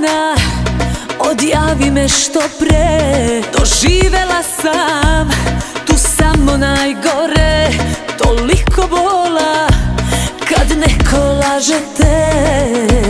stana Odjavi me što pre. Doživela sam Tu samo najgore Toliko bola Kad neko laže te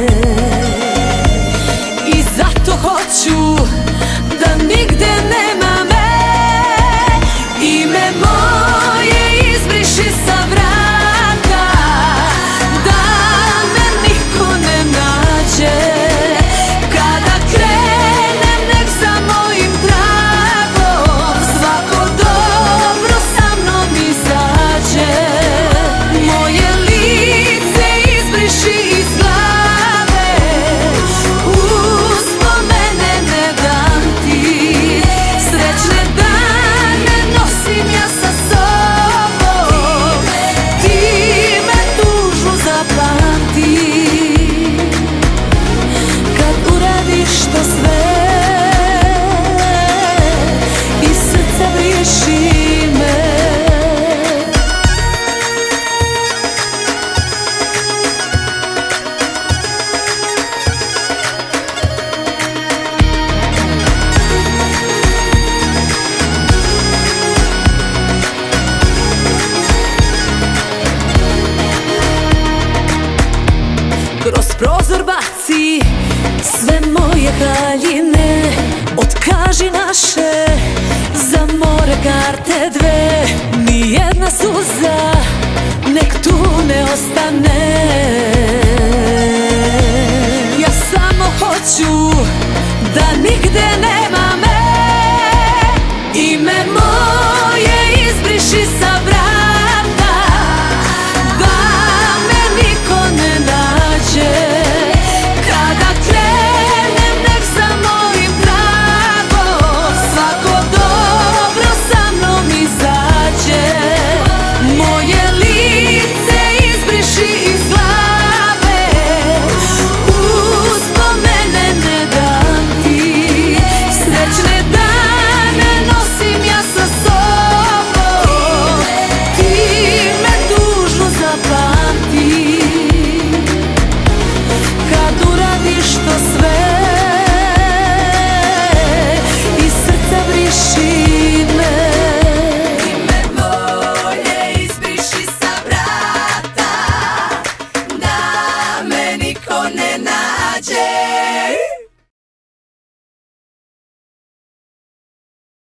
prozor baci sve moje haljine. Otkaži naše za more karte dve. Nijedna suza nek tu ne ostane. Ja samo hoću da nigde ne tunenaje